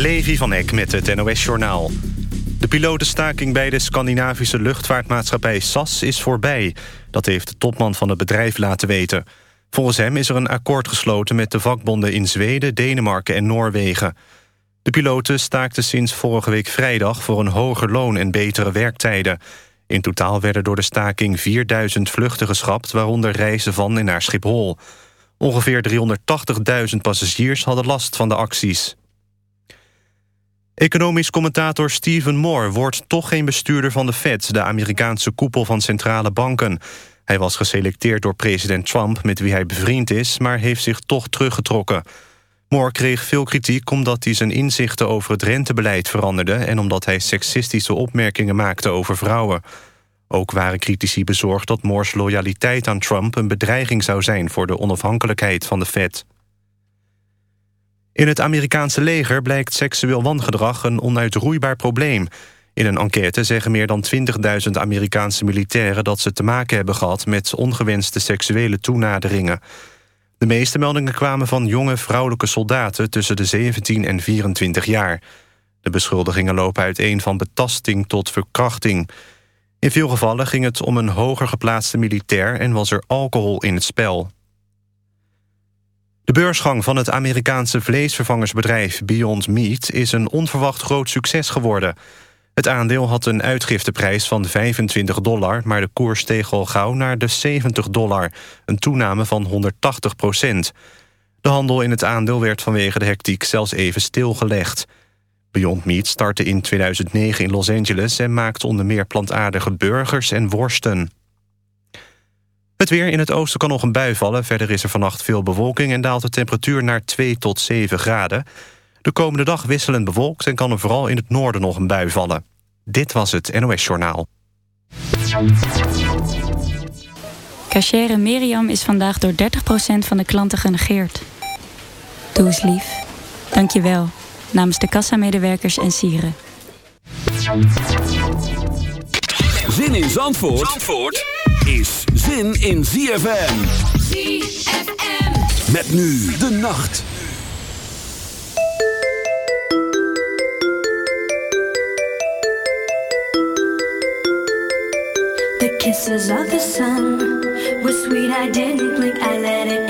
Levi van Eck met het NOS-journaal. De pilotenstaking bij de Scandinavische luchtvaartmaatschappij SAS is voorbij. Dat heeft de topman van het bedrijf laten weten. Volgens hem is er een akkoord gesloten met de vakbonden in Zweden, Denemarken en Noorwegen. De piloten staakten sinds vorige week vrijdag voor een hoger loon en betere werktijden. In totaal werden door de staking 4000 vluchten geschrapt... waaronder reizen van en naar Schiphol. Ongeveer 380.000 passagiers hadden last van de acties. Economisch commentator Stephen Moore wordt toch geen bestuurder van de Fed... de Amerikaanse koepel van centrale banken. Hij was geselecteerd door president Trump, met wie hij bevriend is... maar heeft zich toch teruggetrokken. Moore kreeg veel kritiek omdat hij zijn inzichten over het rentebeleid veranderde... en omdat hij seksistische opmerkingen maakte over vrouwen. Ook waren critici bezorgd dat Moore's loyaliteit aan Trump... een bedreiging zou zijn voor de onafhankelijkheid van de Fed. In het Amerikaanse leger blijkt seksueel wangedrag een onuitroeibaar probleem. In een enquête zeggen meer dan 20.000 Amerikaanse militairen... dat ze te maken hebben gehad met ongewenste seksuele toenaderingen. De meeste meldingen kwamen van jonge vrouwelijke soldaten... tussen de 17 en 24 jaar. De beschuldigingen lopen uiteen van betasting tot verkrachting. In veel gevallen ging het om een hoger geplaatste militair... en was er alcohol in het spel. De beursgang van het Amerikaanse vleesvervangersbedrijf Beyond Meat... is een onverwacht groot succes geworden. Het aandeel had een uitgifteprijs van 25 dollar... maar de koers steeg al gauw naar de 70 dollar, een toename van 180 procent. De handel in het aandeel werd vanwege de hectiek zelfs even stilgelegd. Beyond Meat startte in 2009 in Los Angeles... en maakt onder meer plantaardige burgers en worsten. Het weer in het oosten kan nog een bui vallen. Verder is er vannacht veel bewolking en daalt de temperatuur naar 2 tot 7 graden. De komende dag wisselend bewolkt en kan er vooral in het noorden nog een bui vallen. Dit was het NOS Journaal. Cachere Miriam is vandaag door 30% van de klanten genegeerd. Doe eens lief. Dank je wel. Namens de kassamedewerkers en sieren. Zin in Zandvoort, Zandvoort? Is zin in ZFM. ZFM. Met nu de nacht. The kisses of the sun were sweet. I didn't blink. I let it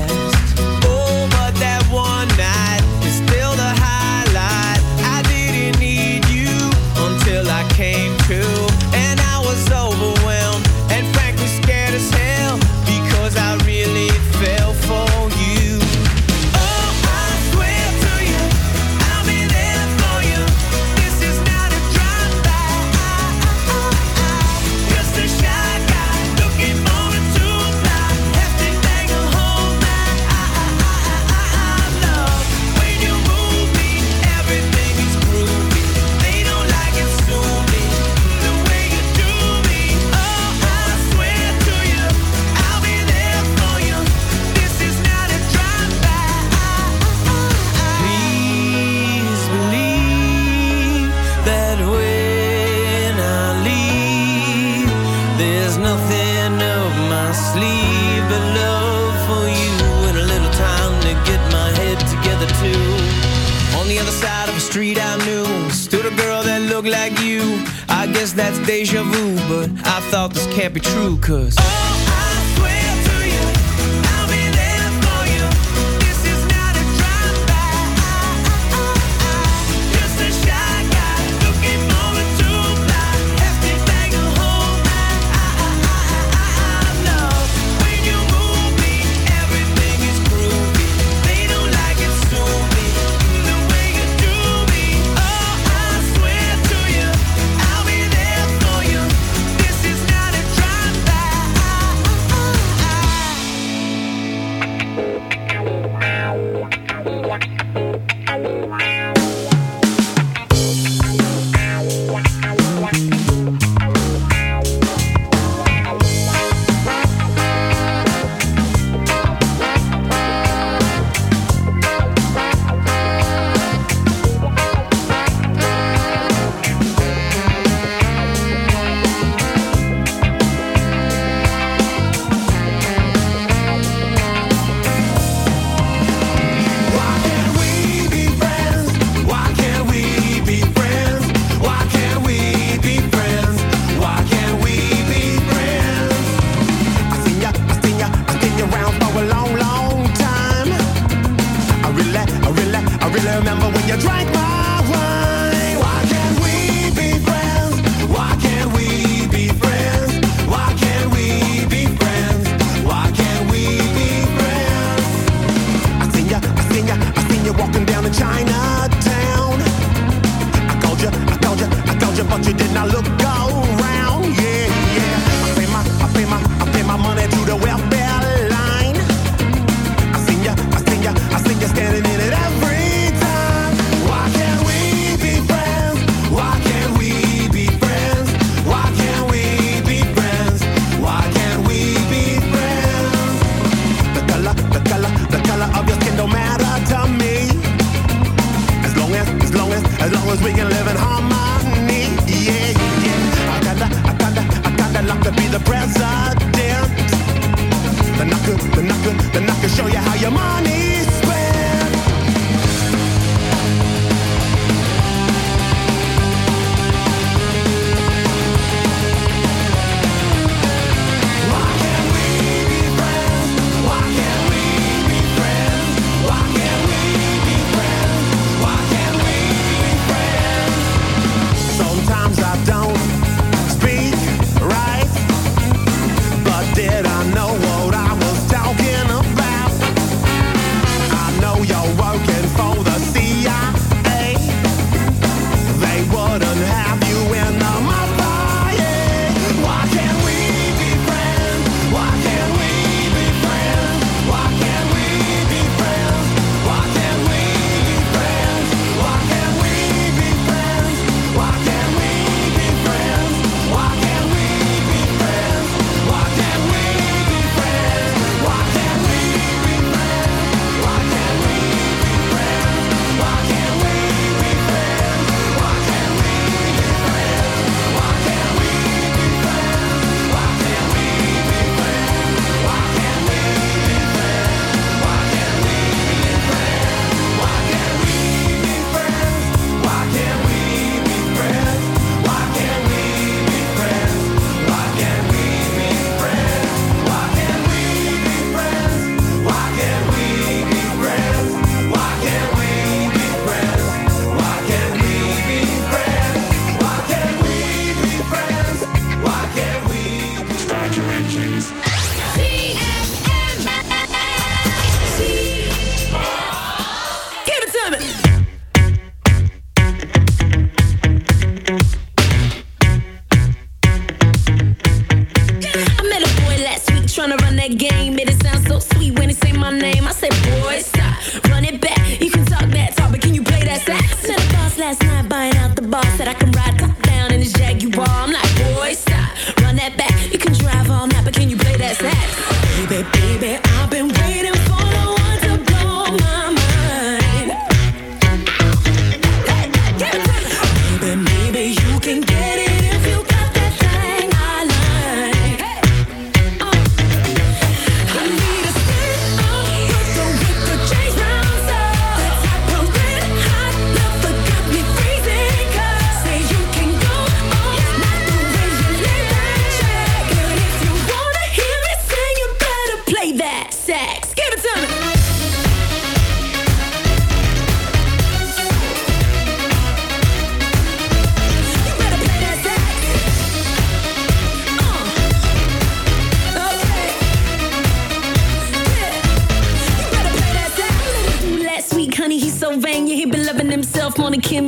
Cause Chinatown. I called you, I called you, I called you, but you did not look off on a Kim